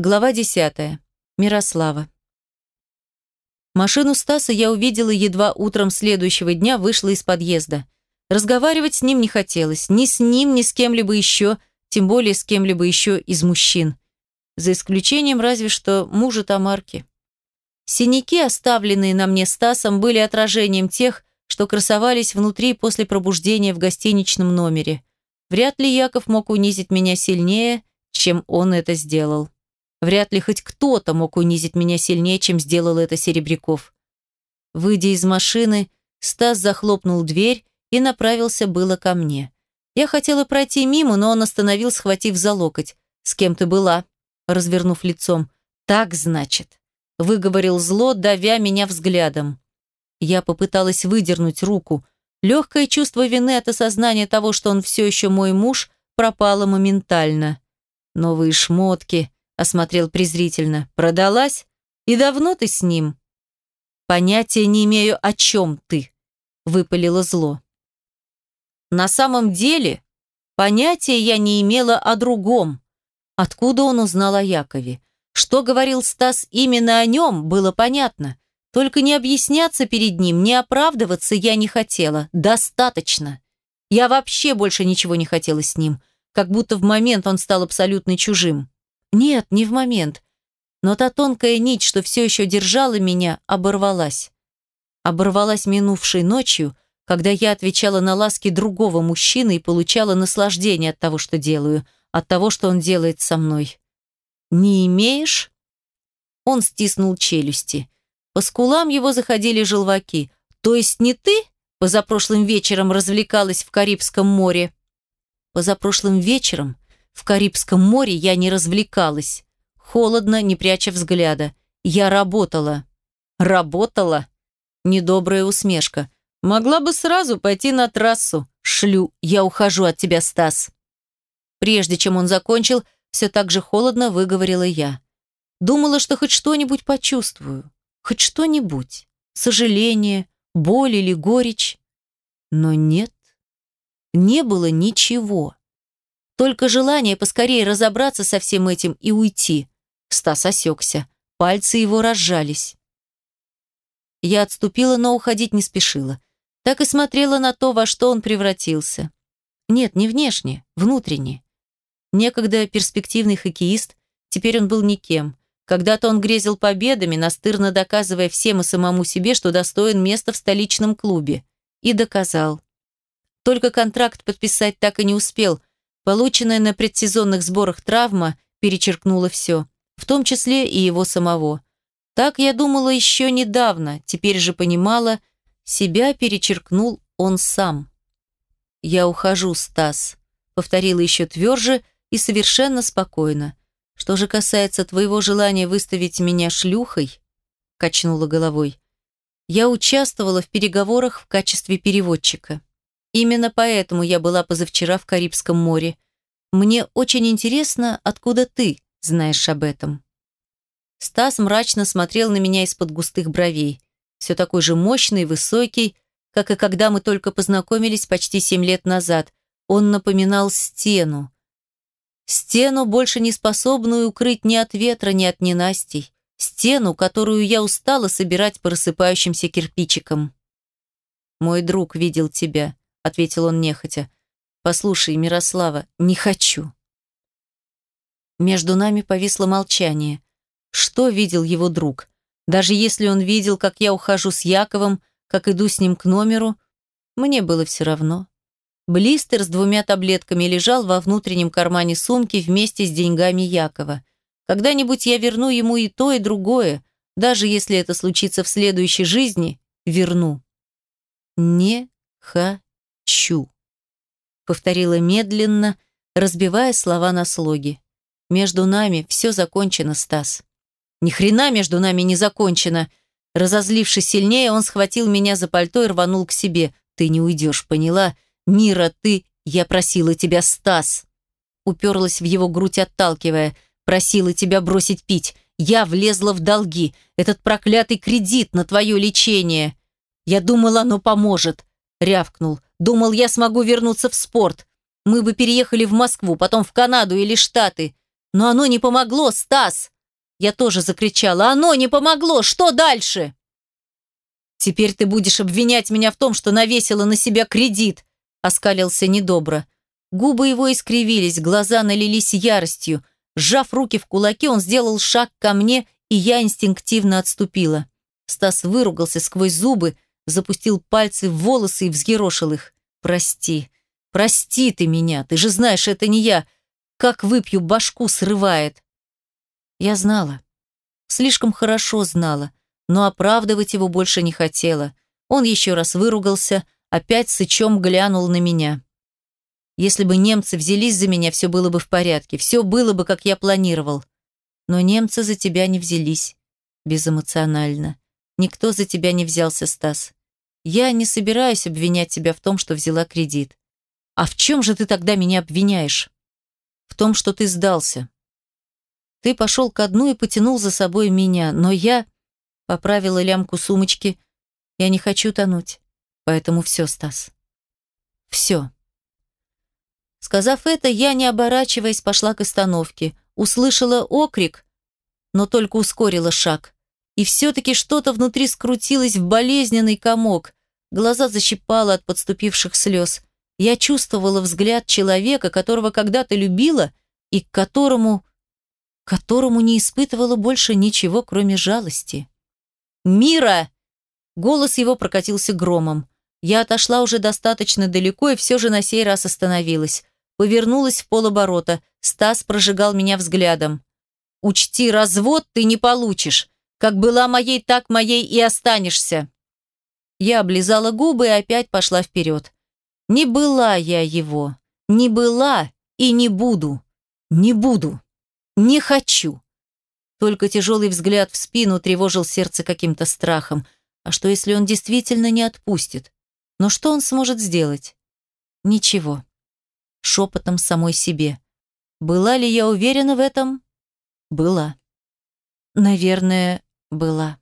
Глава 10. Мирослава. Машину Стаса я увидела едва утром следующего дня вышла из подъезда. Разговаривать с ним не хотелось, ни с ним, ни с кем-либо еще, тем более с кем-либо еще из мужчин. За исключением разве что мужа Тамарки. Синяки, оставленные на мне Стасом, были отражением тех, что красовались внутри после пробуждения в гостиничном номере. Вряд ли Яков мог унизить меня сильнее, чем он это сделал. Вряд ли хоть кто-то мог унизить меня сильнее, чем сделал это Серебряков. Выйдя из машины, Стас захлопнул дверь и направился было ко мне. Я хотела пройти мимо, но он остановил, схватив за локоть. «С кем ты была?» развернув лицом. «Так, значит», – выговорил зло, давя меня взглядом. Я попыталась выдернуть руку. Легкое чувство вины от осознания того, что он все еще мой муж, пропало моментально. Новые шмотки, осмотрел презрительно. «Продалась? И давно ты с ним?» «Понятия не имею, о чем ты», — выпалило зло. «На самом деле, понятия я не имела о другом. Откуда он узнал о Якове? Что говорил Стас именно о нем, было понятно. Только не объясняться перед ним, не оправдываться я не хотела. Достаточно. Я вообще больше ничего не хотела с ним. Как будто в момент он стал абсолютно чужим. Нет, не в момент. Но та тонкая нить, что все еще держала меня, оборвалась. Оборвалась минувшей ночью, когда я отвечала на ласки другого мужчины и получала наслаждение от того, что делаю, от того, что он делает со мной. «Не имеешь?» Он стиснул челюсти. По скулам его заходили желваки. «То есть не ты позапрошлым вечером развлекалась в Карибском море?» «Позапрошлым вечером?» В Карибском море я не развлекалась. Холодно, не пряча взгляда. Я работала. Работала? Недобрая усмешка. Могла бы сразу пойти на трассу. Шлю, я ухожу от тебя, Стас. Прежде чем он закончил, все так же холодно выговорила я. Думала, что хоть что-нибудь почувствую. Хоть что-нибудь. Сожаление, боль или горечь. Но нет. Не было ничего. Только желание поскорее разобраться со всем этим и уйти. Стас осекся. Пальцы его разжались. Я отступила, но уходить не спешила. Так и смотрела на то, во что он превратился. Нет, не внешне, внутренне. Некогда перспективный хоккеист, теперь он был никем. Когда-то он грезил победами, настырно доказывая всем и самому себе, что достоин места в столичном клубе. И доказал. Только контракт подписать так и не успел, Полученная на предсезонных сборах травма перечеркнула все, в том числе и его самого. Так я думала еще недавно, теперь же понимала, себя перечеркнул он сам. «Я ухожу, Стас», — повторила еще тверже и совершенно спокойно. «Что же касается твоего желания выставить меня шлюхой», — качнула головой, «я участвовала в переговорах в качестве переводчика. Именно поэтому я была позавчера в Карибском море. Мне очень интересно, откуда ты знаешь об этом. Стас мрачно смотрел на меня из-под густых бровей. Все такой же мощный, высокий, как и когда мы только познакомились почти семь лет назад. Он напоминал стену. Стену, больше не способную укрыть ни от ветра, ни от ненастий. Стену, которую я устала собирать по рассыпающимся кирпичикам. «Мой друг видел тебя», ответил он нехотя. Послушай, Мирослава, не хочу. Между нами повисло молчание. Что видел его друг? Даже если он видел, как я ухожу с Яковом, как иду с ним к номеру, мне было все равно. Блистер с двумя таблетками лежал во внутреннем кармане сумки вместе с деньгами Якова. Когда-нибудь я верну ему и то, и другое, даже если это случится в следующей жизни, верну. Не хочу хочу», — повторила медленно, разбивая слова на слоги. «Между нами все закончено, Стас». «Ни хрена между нами не закончено!» Разозлившись сильнее, он схватил меня за пальто и рванул к себе. «Ты не уйдешь, поняла? Мира, ты... Я просила тебя, Стас!» Уперлась в его грудь, отталкивая. «Просила тебя бросить пить. Я влезла в долги. Этот проклятый кредит на твое лечение. Я думала, оно поможет. Рявкнул. Думал, я смогу вернуться в спорт. Мы бы переехали в Москву, потом в Канаду или Штаты. Но оно не помогло, Стас! Я тоже закричала. Оно не помогло! Что дальше? Теперь ты будешь обвинять меня в том, что навесила на себя кредит, оскалился недобро. Губы его искривились, глаза налились яростью. Сжав руки в кулаки, он сделал шаг ко мне, и я инстинктивно отступила. Стас выругался сквозь зубы, запустил пальцы в волосы и взъерошил их. «Прости, прости ты меня, ты же знаешь, это не я. Как выпью, башку срывает». Я знала. Слишком хорошо знала, но оправдывать его больше не хотела. Он еще раз выругался, опять сычом глянул на меня. Если бы немцы взялись за меня, все было бы в порядке, все было бы, как я планировал. Но немцы за тебя не взялись. Безэмоционально. Никто за тебя не взялся, Стас. Я не собираюсь обвинять тебя в том, что взяла кредит. А в чем же ты тогда меня обвиняешь? В том, что ты сдался. Ты пошел ко дну и потянул за собой меня, но я поправила лямку сумочки. Я не хочу тонуть. Поэтому все, Стас. Все. Сказав это, я, не оборачиваясь, пошла к остановке. Услышала окрик, но только ускорила шаг. И все-таки что-то внутри скрутилось в болезненный комок. Глаза защипало от подступивших слез. Я чувствовала взгляд человека, которого когда-то любила и к которому... которому не испытывала больше ничего, кроме жалости. «Мира!» Голос его прокатился громом. Я отошла уже достаточно далеко и все же на сей раз остановилась. Повернулась в полоборота. Стас прожигал меня взглядом. «Учти, развод ты не получишь. Как была моей, так моей и останешься». Я облизала губы и опять пошла вперед. Не была я его. Не была и не буду. Не буду. Не хочу. Только тяжелый взгляд в спину тревожил сердце каким-то страхом. А что, если он действительно не отпустит? Но что он сможет сделать? Ничего. Шепотом самой себе. Была ли я уверена в этом? Была. Наверное, была.